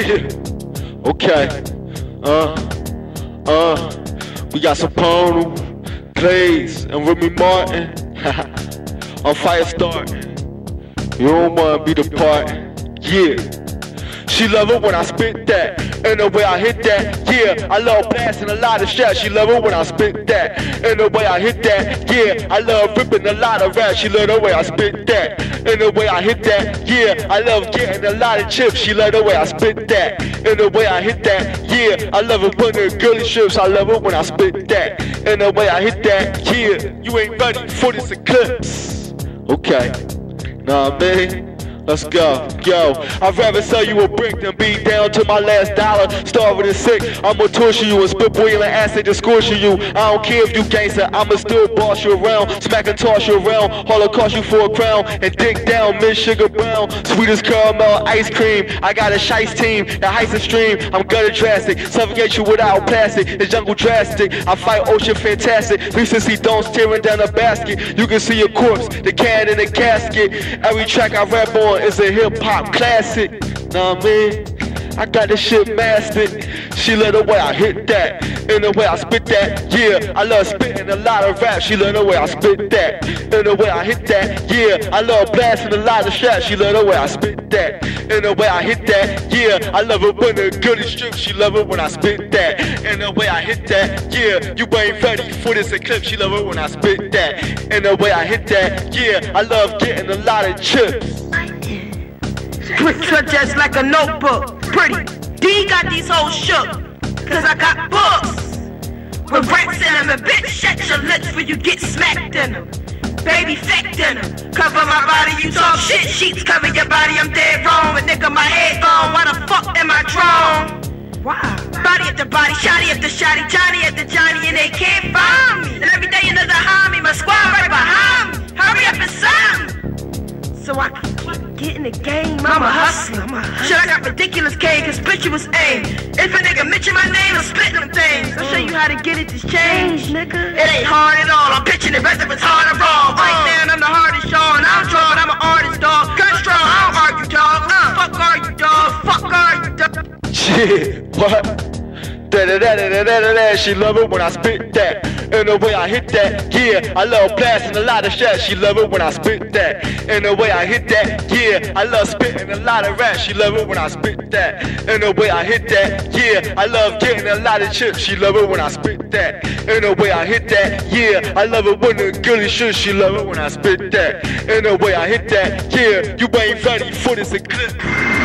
Okay. Uh. Uh. We got Soprano, Glaze, and Remy Martin. on Firestar. You don't wanna be the part. Yeah. She love it when I spit that, and the way I hit that. Yeah, I love blasting a lot of shit. She love it when I spit that, and the way I hit that. Yeah, I love ripping a lot of rap. She love the way I spit that, and the way I hit that. Yeah, I love getting a lot of chips. She love the way I spit that, and the way I hit that. Yeah, I love it putting the girly strips. I love it when I spit that, and the way I hit that. Yeah, you ain't ready for this eclipse. Okay, nah, man. Let's go, yo. I'd rather sell you a brick than be down to my last dollar. Starving and sick, I'ma torture you and spit boiling acid to scorch you. I don't care if you gangster, I'ma still boss you around. Smack and toss you around, holocaust you for a crown. And dig down, Miss Sugar Brown. Sweet as caramel ice cream. I got a shice team, the heist stream. I'm gutter drastic, suffocate you without plastic. It's jungle drastic. I fight ocean fantastic. Please see don'ts tearing down a basket. You can see a corpse, the can in the casket. Every track I rap on is a hip hop classic. Nah, man. I mean? I got this shit mastered. She love the way I hit that, and the way I spit that. Yeah, I love spitting a lot of rap. She love the way I spit that, and the way I hit that. Yeah, I love blasting a lot of shots. She love the way I spit that, and the way I hit that. Yeah, I love it when the goody strips. She love it when I spit that, and the way I hit that. Yeah, you ain't ready for this eclipse. She love it when I spit that, and the way I hit that. Yeah, I love getting a lot of chips. Bricks are just like a notebook. Pretty. D got these hoes shook. Cause I got books. With rats in them and bitch shut your lips when you get smacked in them. Baby fecked in them. Cover my body, you talk shit. Sheets cover your body, I'm dead wrong. A nigga, my head gone. Why the fuck am I drawn? Why? Body at the body, shotty at the shotty, Johnny at the Johnny, and they can't find ridiculous K, cause picture aim. If a nigga mention my name, I'm split them things. I'll show you how to get it to change, nigga. It ain't hard at all. I'm pitching it, rest of it's hard and raw. Right now, I'm the hardest, Sean. I'm strong, I'm an artist, dog. Gun strong, I don't argue, dog. Uh, fuck are you, dog? Fuck are you, dog? Shit, what? Da da da da da da da da. She love it when I spit that, and the way I hit that. Yeah, I love blasting a lot of shit. She love it when I spit that, and the way I hit that. Yeah, I love spitting a lot of rap. She love it when I spit that, and the way I hit that. Yeah, I love getting a lot of chips. She love it when I spit that, and the way I hit that. Yeah, I love it when the girly shit. She love it when I spit that, and the way I hit that. Yeah, you ain't ready for this eclipse.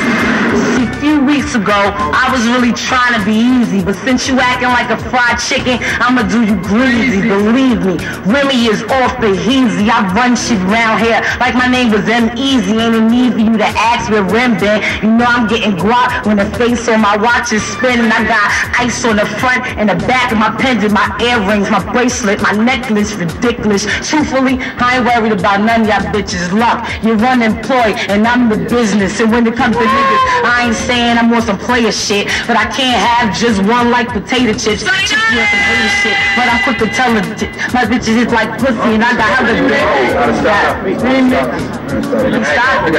A few weeks ago, I was really trying to be easy, but since you acting like a fried chicken, I'ma do you greasy, believe me. Remy is off the easy. I run shit round here like my name was M Easy. Ain't a need for you to ask where Rim been. You know I'm getting guap when the face on my watch is spinning. I got ice on the front and the back of my pendant, my earrings, my bracelet, my necklace, ridiculous. Truthfully, I ain't worried about none of y'all bitches' luck. You're unemployed and I'm the business. And when it comes to niggas, I ain't saying I'm on some player shit, but I can't have just one like potato chips. Chicken on some hater shit, but I'm quick to tell her my bitches is like pussy and I got hella dick. Stop.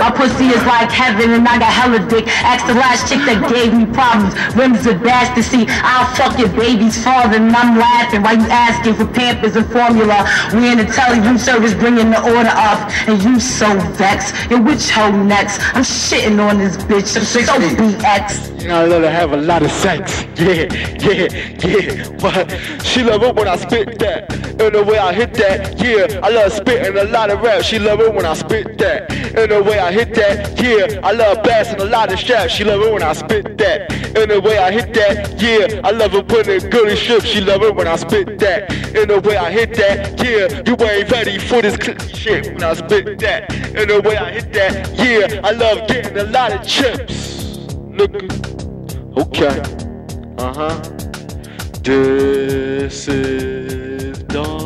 My pussy is like heaven and I got hella dick. Ask the last chick that gave me problems. Rims the bastard. See, I'll fuck your baby's father and I'm laughing while you asking for Pampers and formula. We in the telly room service bringing the order up and you so vexed. And which hoe next? I'm shitting on this bitch. I'm so BX. You know, I love to have a lot of sex. Yeah, yeah, yeah. But she love it when I spit that. And the way I hit that. Yeah, I love spitting a lot of rap. She love it when I spit that. In the way I hit that. Yeah, I love blasting a lot of straps. She love it when I spit that. In the way I hit that. Yeah, I love it putting in ship. She love it when I spit that. In the way I hit that. Yeah, you ain't ready for this shit when I spit that. And the way I hit that. Yeah, I love getting a lot of chips. Nigga. Okay. Uh huh. This is. done.